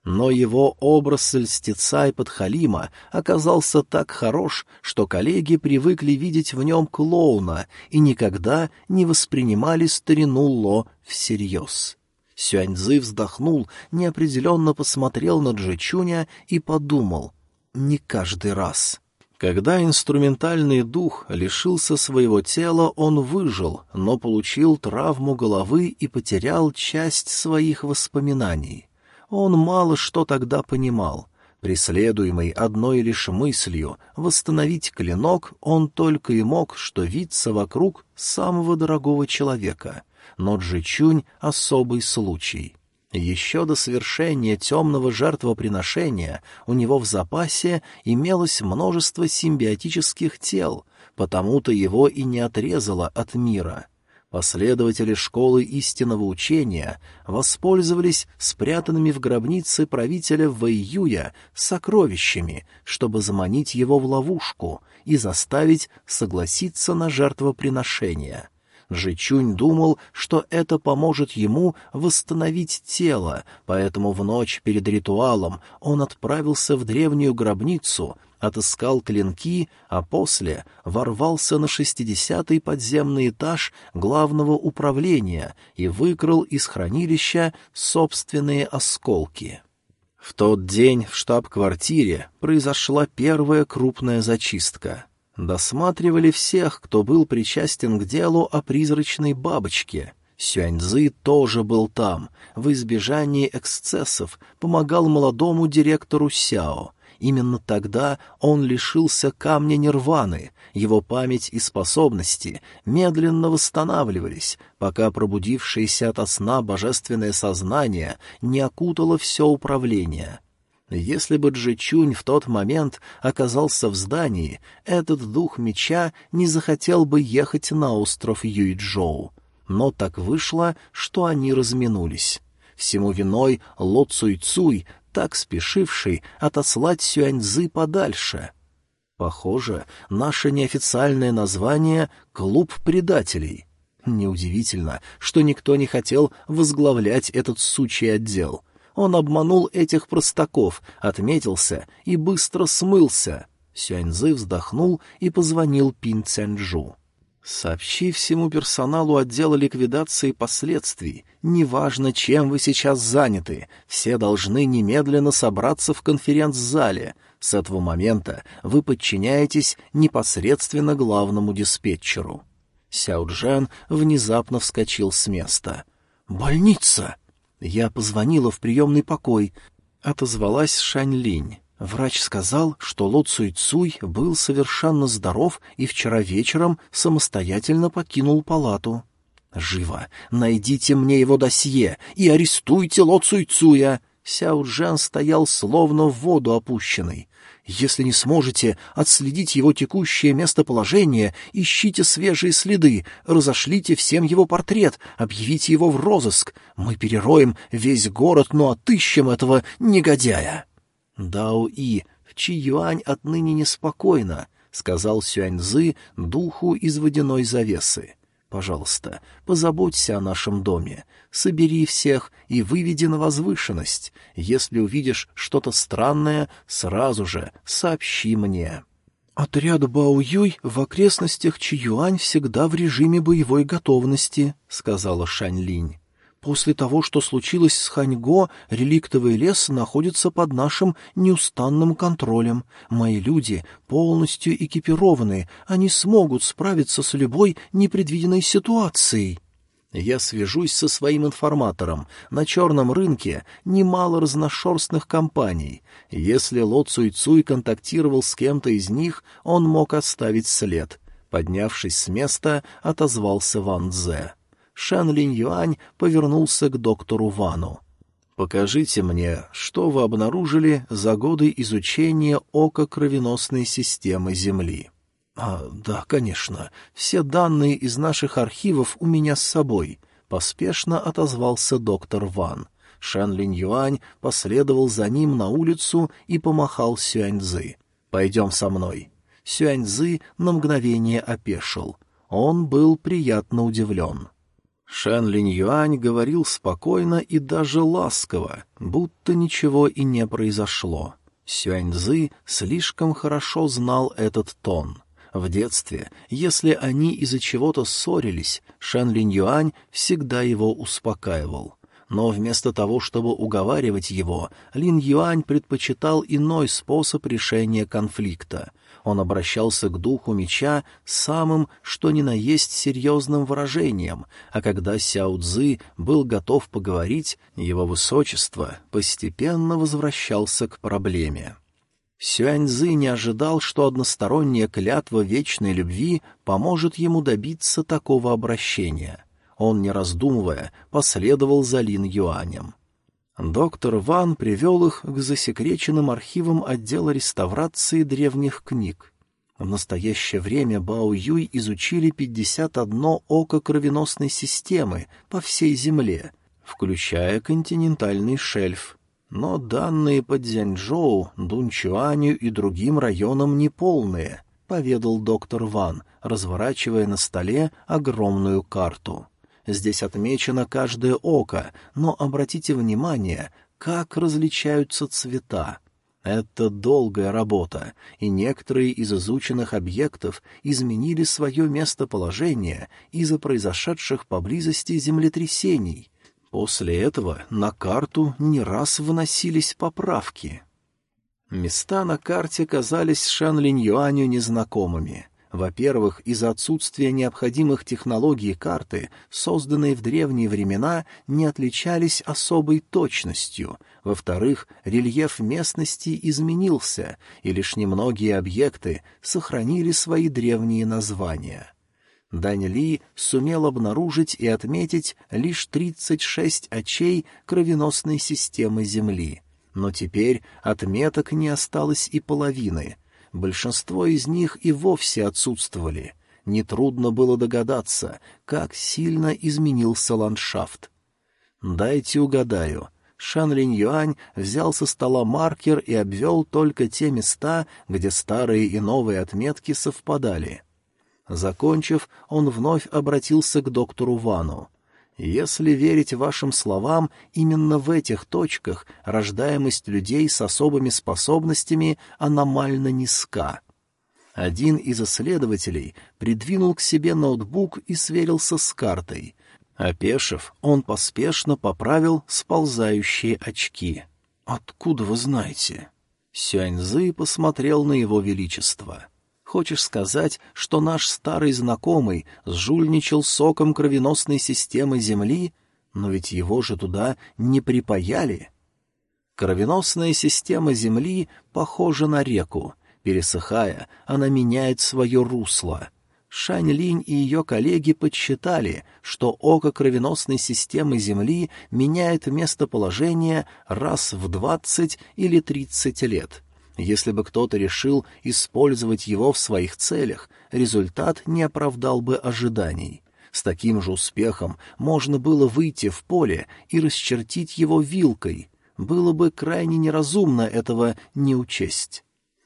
Speaker 1: Но его образ льстеца и подхалима оказался так хорош, что коллеги привыкли видеть в нем клоуна и никогда не воспринимали старину Ло всерьез. Сюаньзы вздохнул, неопределенно посмотрел на Джичуня и подумал — не каждый раз. Когда инструментальный дух лишился своего тела, он выжил, но получил травму головы и потерял часть своих воспоминаний. Он мало что тогда понимал. Преследуемый одной лишь мыслью восстановить клинок, он только и мог что виться вокруг самого дорогого человека. Но Джичунь — особый случай. Еще до совершения темного жертвоприношения у него в запасе имелось множество симбиотических тел, потому-то его и не отрезало от мира. Последователи школы истинного учения воспользовались спрятанными в гробнице правителя Вэйюя сокровищами, чтобы заманить его в ловушку и заставить согласиться на жертвоприношение — Жичунь думал, что это поможет ему восстановить тело, поэтому в ночь перед ритуалом он отправился в древнюю гробницу, отыскал клинки, а после ворвался на шестидесятый подземный этаж главного управления и выкрал из хранилища собственные осколки. В тот день в штаб-квартире произошла первая крупная зачистка. Досматривали всех, кто был причастен к делу о призрачной бабочке. Сюаньзы тоже был там, в избежании эксцессов, помогал молодому директору Сяо. Именно тогда он лишился камня нирваны, его память и способности медленно восстанавливались, пока пробудившееся ото сна божественное сознание не окутало все управление. Если бы Джичунь в тот момент оказался в здании, этот дух меча не захотел бы ехать на остров Юйчжоу. Но так вышло, что они разминулись. Всему виной Ло Цуй Цуй, так спешивший отослать Сюаньзы подальше. Похоже, наше неофициальное название — «Клуб предателей». Неудивительно, что никто не хотел возглавлять этот сучий отдел. Он обманул этих простаков, отметился и быстро смылся. Сюаньзы вздохнул и позвонил Пин Цянджу. Сообщи всему персоналу отдела ликвидации последствий. Неважно, чем вы сейчас заняты, все должны немедленно собраться в конференц-зале. С этого момента вы подчиняетесь непосредственно главному диспетчеру. Сяо Джен внезапно вскочил с места. «Больница!» Я позвонила в приемный покой. Отозвалась Шань Линь. Врач сказал, что Ло Цуй Цуй был совершенно здоров и вчера вечером самостоятельно покинул палату. «Живо! Найдите мне его досье и арестуйте Ло Цуй Цуя!» Сяо Джан стоял словно в воду опущенный. «Если не сможете отследить его текущее местоположение, ищите свежие следы, разошлите всем его портрет, объявите его в розыск. Мы перероем весь город, но отыщем этого негодяя». «Дао И, в Чи-Юань отныне неспокойно», — сказал Сюаньзы духу из водяной завесы. «Пожалуйста, позаботься о нашем доме, собери всех и выведи на возвышенность. Если увидишь что-то странное, сразу же сообщи мне». «Отряд Бао-Юй в окрестностях Чиюань всегда в режиме боевой готовности», — сказала Шань Линь. После того, что случилось с Ханьго, реликтовый лес находится под нашим неустанным контролем. Мои люди полностью экипированы, они смогут справиться с любой непредвиденной ситуацией. Я свяжусь со своим информатором. На черном рынке немало разношерстных компаний. Если Ло Цуй Цуй контактировал с кем-то из них, он мог оставить след. Поднявшись с места, отозвался Ван Дзе. Шан Линь Юань повернулся к доктору Вану. «Покажите мне, что вы обнаружили за годы изучения ока кровеносной системы Земли». «А, да, конечно. Все данные из наших архивов у меня с собой», — поспешно отозвался доктор Ван. Шан Линь Юань последовал за ним на улицу и помахал Сюаньзы. «Пойдем со мной». Сюаньзы на мгновение опешил. Он был приятно удивлен. Шэн Линь Юань говорил спокойно и даже ласково, будто ничего и не произошло. Сюаньзы слишком хорошо знал этот тон. В детстве, если они из-за чего-то ссорились, Шэн Линь Юань всегда его успокаивал. Но вместо того, чтобы уговаривать его, Лин Юань предпочитал иной способ решения конфликта. Он обращался к духу меча самым, что ни на есть, серьезным выражением, а когда Сяо Цзы был готов поговорить, его высочество постепенно возвращался к проблеме. Сюаньзы не ожидал, что односторонняя клятва вечной любви поможет ему добиться такого обращения. Он, не раздумывая, последовал за Лин Юанем. Доктор Ван привел их к засекреченным архивам отдела реставрации древних книг. В настоящее время Бао Юй изучили 51 око кровеносной системы по всей Земле, включая континентальный шельф. Но данные по Дзяньчжоу, Дунчуаню и другим районам неполные, — поведал доктор Ван, разворачивая на столе огромную карту. Здесь отмечено каждое око, но обратите внимание, как различаются цвета. Это долгая работа, и некоторые из изученных объектов изменили свое местоположение из-за произошедших поблизости землетрясений. После этого на карту не раз вносились поправки. Места на карте казались Шан Линь Юаню незнакомыми — Во-первых, из-за отсутствия необходимых технологий карты, созданные в древние времена, не отличались особой точностью. Во-вторых, рельеф местности изменился, и лишь немногие объекты сохранили свои древние названия. Дань Ли сумел обнаружить и отметить лишь 36 очей кровеносной системы Земли. Но теперь отметок не осталось и половины — большинство из них и вовсе отсутствовали. Нетрудно было догадаться, как сильно изменился ландшафт. «Дайте угадаю». Шан Линь Юань взял со стола маркер и обвел только те места, где старые и новые отметки совпадали. Закончив, он вновь обратился к доктору Вану. Если верить вашим словам, именно в этих точках рождаемость людей с особыми способностями аномально низка. Один из исследователей придвинул к себе ноутбук и сверился с картой. Опешив, он поспешно поправил сползающие очки. «Откуда вы знаете?» Сюаньзы посмотрел на его величество. Хочешь сказать, что наш старый знакомый сжульничал соком кровеносной системы Земли, но ведь его же туда не припаяли? Кровеносная система Земли похожа на реку. Пересыхая, она меняет свое русло. Шань Линь и ее коллеги подсчитали, что око кровеносной системы Земли меняет местоположение раз в двадцать или тридцать лет — если бы кто-то решил использовать его в своих целях, результат не оправдал бы ожиданий. С таким же успехом можно было выйти в поле и расчертить его вилкой. Было бы крайне неразумно этого не учесть.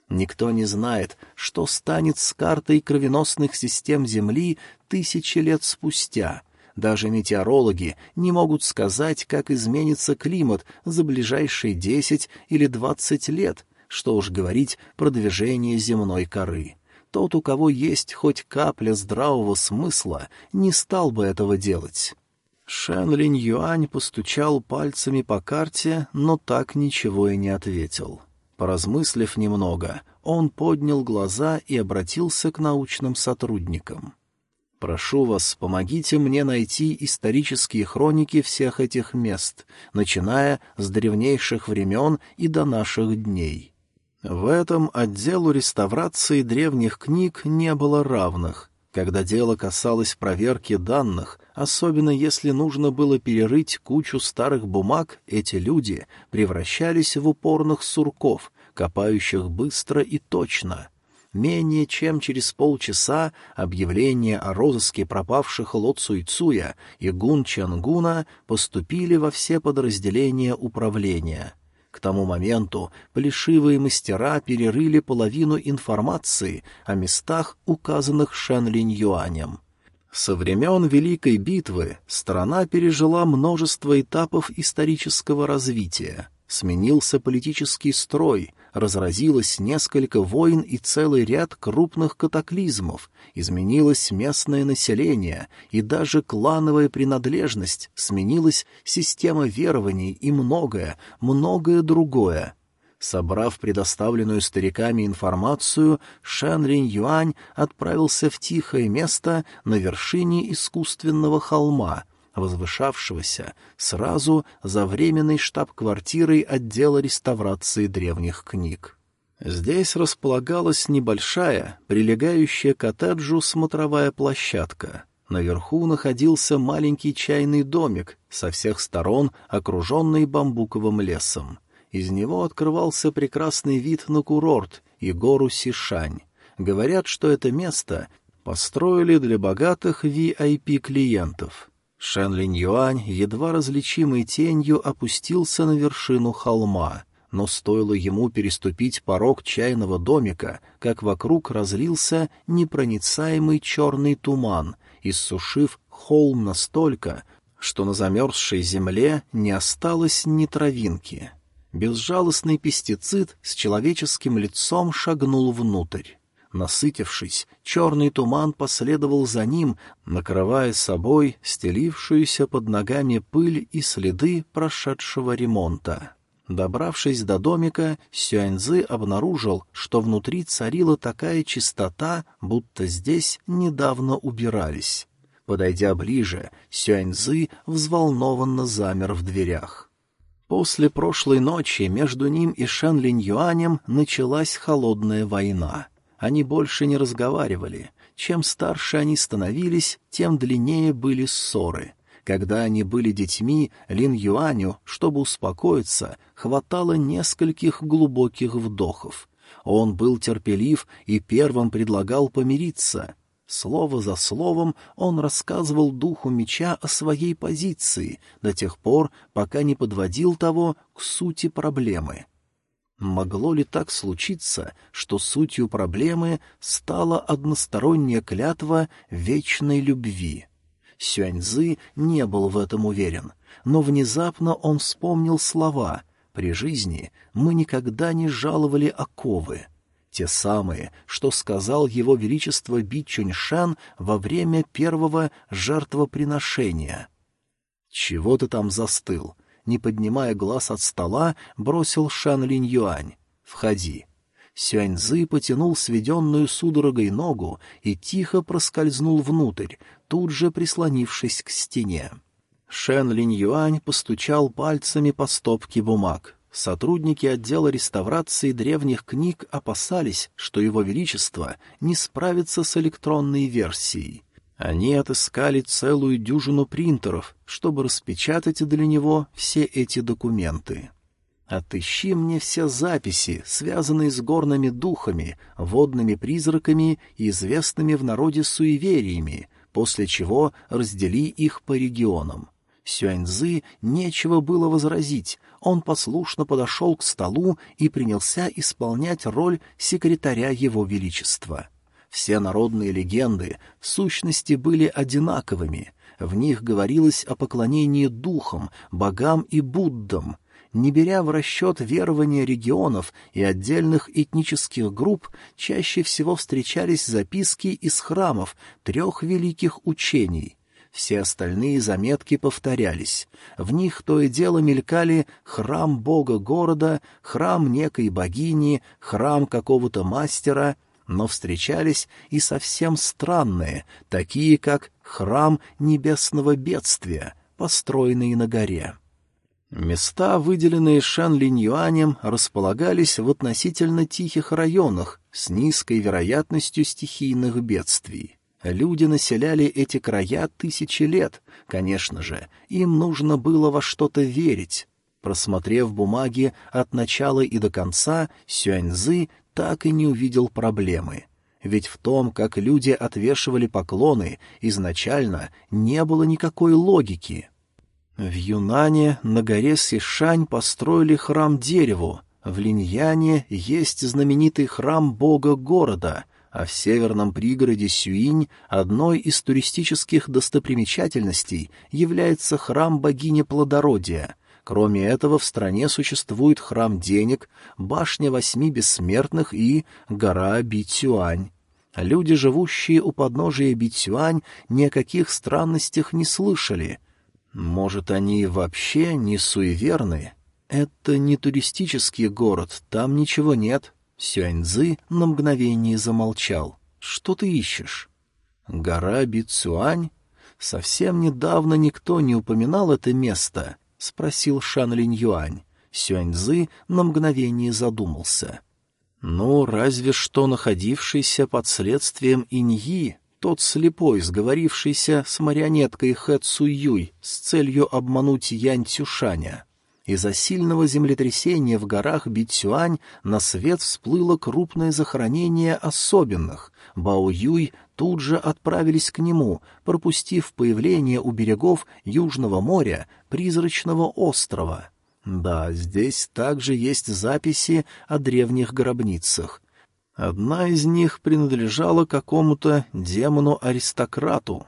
Speaker 1: Никто не знает, что станет с картой кровеносных систем Земли тысячи лет спустя. Даже метеорологи не могут сказать, как изменится климат за ближайшие десять или двадцать лет, что уж говорить про движение земной коры. Тот, у кого есть хоть капля здравого смысла, не стал бы этого делать. Шэн Линь Юань постучал пальцами по карте, но так ничего и не ответил. Поразмыслив немного, он поднял глаза и обратился к научным сотрудникам. «Прошу вас, помогите мне найти исторические хроники всех этих мест, начиная с древнейших времен и до наших дней». В этом отделу реставрации древних книг не было равных. Когда дело касалось проверки данных, особенно если нужно было перерыть кучу старых бумаг, эти люди превращались в упорных сурков, копающих быстро и точно. Менее чем через полчаса объявления о розыске пропавших Ло Цуйцуя и Гун Чангуна поступили во все подразделения управления — к тому моменту плешивые мастера перерыли половину информации о местах, указанных Шэн Линь Юанем. Со времен Великой битвы страна пережила множество этапов исторического развития. Сменился политический строй, разразилось несколько войн и целый ряд крупных катаклизмов, изменилось местное население, и даже клановая принадлежность, сменилась система верований и многое, многое другое. Собрав предоставленную стариками информацию, Шэн Ринь Юань отправился в тихое место на вершине искусственного холма — возвышавшегося сразу за временной штаб-квартирой отдела реставрации древних книг. Здесь располагалась небольшая, прилегающая к коттеджу смотровая площадка. Наверху находился маленький чайный домик, со всех сторон окруженный бамбуковым лесом. Из него открывался прекрасный вид на курорт и гору Сишань. Говорят, что это место построили для богатых VIP-клиентов. Шен Линь Юань едва различимой тенью опустился на вершину холма, но стоило ему переступить порог чайного домика, как вокруг разлился непроницаемый черный туман, иссушив холм настолько, что на замерзшей земле не осталось ни травинки. Безжалостный пестицид с человеческим лицом шагнул внутрь. Насытившись, черный туман последовал за ним, накрывая собой стелившуюся под ногами пыль и следы прошедшего ремонта. Добравшись до домика, Сюаньзы обнаружил, что внутри царила такая чистота, будто здесь недавно убирались. Подойдя ближе, Сюаньзы взволнованно замер в дверях. После прошлой ночи между ним и Линь Юанем началась холодная война. Они больше не разговаривали. Чем старше они становились, тем длиннее были ссоры. Когда они были детьми, Лин Юаню, чтобы успокоиться, хватало нескольких глубоких вдохов. Он был терпелив и первым предлагал помириться. Слово за словом он рассказывал духу меча о своей позиции до тех пор, пока не подводил того к сути проблемы. Могло ли так случиться, что сутью проблемы стала односторонняя клятва вечной любви? Сюаньзы не был в этом уверен, но внезапно он вспомнил слова «При жизни мы никогда не жаловали оковы». Те самые, что сказал его величество Би Чуньшан во время первого жертвоприношения. «Чего ты там застыл?» Не поднимая глаз от стола, бросил Шан Линь Юань. «Входи». Сюаньзы потянул сведенную судорогой ногу и тихо проскользнул внутрь, тут же прислонившись к стене. Шен Линь Юань постучал пальцами по стопке бумаг. Сотрудники отдела реставрации древних книг опасались, что его величество не справится с электронной версией. Они отыскали целую дюжину принтеров, чтобы распечатать для него все эти документы. Отыщи мне все записи, связанные с горными духами, водными призраками и известными в народе суевериями, после чего раздели их по регионам. Сюаньзы нечего было возразить, он послушно подошел к столу и принялся исполнять роль секретаря его величества. Все народные легенды в сущности были одинаковыми, в них говорилось о поклонении духам, богам и Буддам, не беря в расчет верования регионов и отдельных этнических групп, чаще всего встречались записки из храмов трех великих учений — все остальные заметки повторялись. В них то и дело мелькали храм бога города, храм некой богини, храм какого-то мастера, но встречались и совсем странные, такие как храм небесного бедствия, построенный на горе. Места, выделенные Шан Линь Юанем, располагались в относительно тихих районах с низкой вероятностью стихийных бедствий. Люди населяли эти края тысячи лет. Конечно же, им нужно было во что-то верить. Просмотрев бумаги от начала и до конца, Сюаньзы так и не увидел проблемы. Ведь в том, как люди отвешивали поклоны, изначально не было никакой логики. В Юнане на горе Сишань построили храм дереву, в Линьяне есть знаменитый храм бога города — а в северном пригороде Сюинь одной из туристических достопримечательностей является храм богини плодородия. Кроме этого, в стране существует храм денег, башня восьми бессмертных и гора Битюань. Люди, живущие у подножия Битюань, ни о каких странностях не слышали. Может, они вообще не суеверны? Это не туристический город, там ничего нет. Сюаньзы на мгновение замолчал. «Что ты ищешь?» «Гора Бицюань?» «Совсем недавно никто не упоминал это место», — спросил Шан Линь Юань. Сюаньзы на мгновение задумался. «Ну, разве что находившийся под следствием Иньи, тот слепой, сговорившийся с марионеткой Хэ Цуюй с целью обмануть Янь Цюшаня». Из-за сильного землетрясения в горах Битсюань на свет всплыло крупное захоронение особенных. Бао-Юй тут же отправились к нему, пропустив появление у берегов Южного моря призрачного острова. Да, здесь также есть записи о древних гробницах. Одна из них принадлежала какому-то демону-аристократу.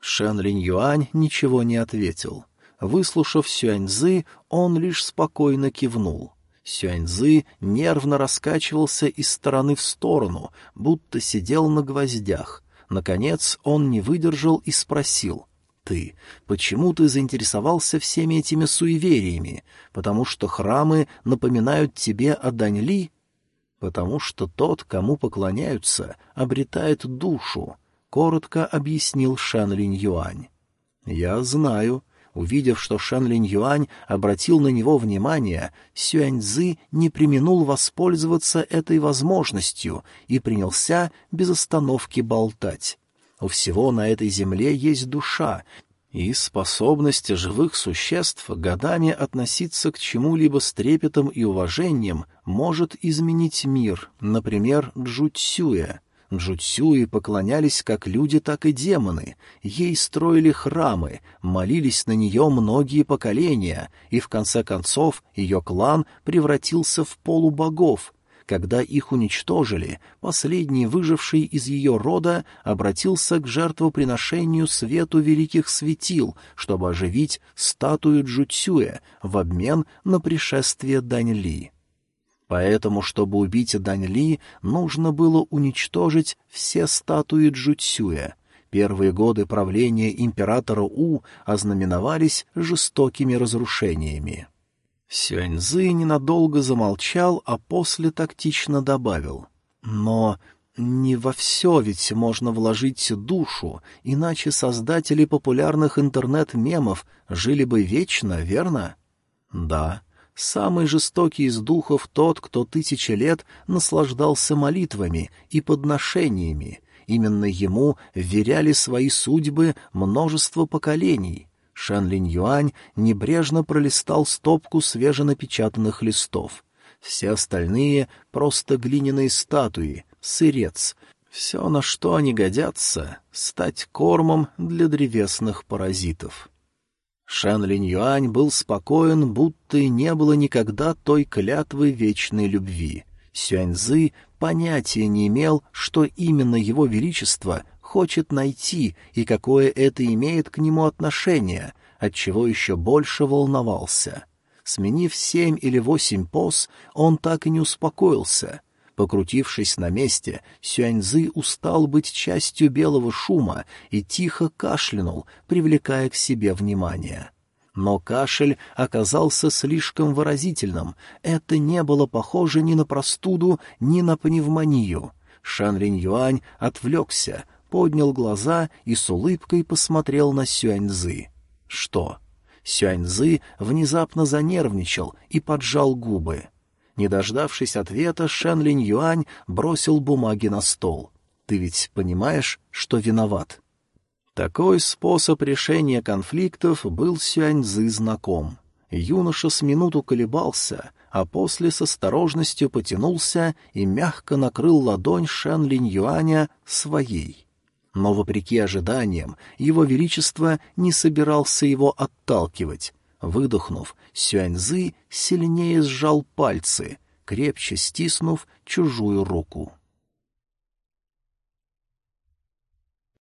Speaker 1: Шен Линь Юань ничего не ответил. Выслушав Сюаньзы, он лишь спокойно кивнул. Сюаньзы нервно раскачивался из стороны в сторону, будто сидел на гвоздях. Наконец он не выдержал и спросил. — ты? Почему ты заинтересовался всеми этими суевериями? Потому что храмы напоминают тебе о Даньли? Потому что тот, кому поклоняются, обретает душу, — коротко объяснил Шан Линь Юань. Я знаю. Увидев, что Шан Линь Юань обратил на него внимание, Сюань Цзы не применул воспользоваться этой возможностью и принялся без остановки болтать. У всего на этой земле есть душа, и способность живых существ годами относиться к чему-либо с трепетом и уважением может изменить мир, например, Джуцюя. Джуцюи поклонялись как люди, так и демоны, ей строили храмы, молились на нее многие поколения, и в конце концов ее клан превратился в полубогов — когда их уничтожили, последний выживший из ее рода обратился к жертвоприношению свету великих светил, чтобы оживить статую Джуцюя в обмен на пришествие Даньли. Поэтому, чтобы убить Даньли, нужно было уничтожить все статуи Джуцюя. Первые годы правления императора У ознаменовались жестокими разрушениями. Сюаньзы ненадолго замолчал, а после тактично добавил. «Но не во все ведь можно вложить душу, иначе создатели популярных интернет-мемов жили бы вечно, верно?» «Да». Самый жестокий из духов тот, кто тысячи лет наслаждался молитвами и подношениями. Именно ему вверяли свои судьбы множество поколений. Шан Линь Юань небрежно пролистал стопку свеженапечатанных листов. Все остальные — просто глиняные статуи, сырец. Все, на что они годятся — стать кормом для древесных паразитов. Шан Линь Юань был спокоен, будто и не было никогда той клятвы вечной любви. Сюаньзы понятия не имел, что именно его величество хочет найти и какое это имеет к нему отношение, отчего еще больше волновался. Сменив семь или восемь поз, он так и не успокоился. Покрутившись на месте, Сюаньзы устал быть частью белого шума и тихо кашлянул, привлекая к себе внимание. Но кашель оказался слишком выразительным. Это не было похоже ни на простуду, ни на пневмонию. Шан Линь Юань отвлекся, поднял глаза и с улыбкой посмотрел на Сюаньзы. «Что?» Сюаньзы внезапно занервничал и поджал губы. Не дождавшись ответа, Шэн Линь Юань бросил бумаги на стол. «Ты ведь понимаешь, что виноват?» Такой способ решения конфликтов был Сюаньзы знаком. Юноша с минуту колебался, а после с осторожностью потянулся и мягко накрыл ладонь Шэн Линь Юаня своей но, вопреки ожиданиям, его величество не собирался его отталкивать. Выдохнув, Сюаньзы сильнее сжал пальцы, крепче стиснув чужую руку.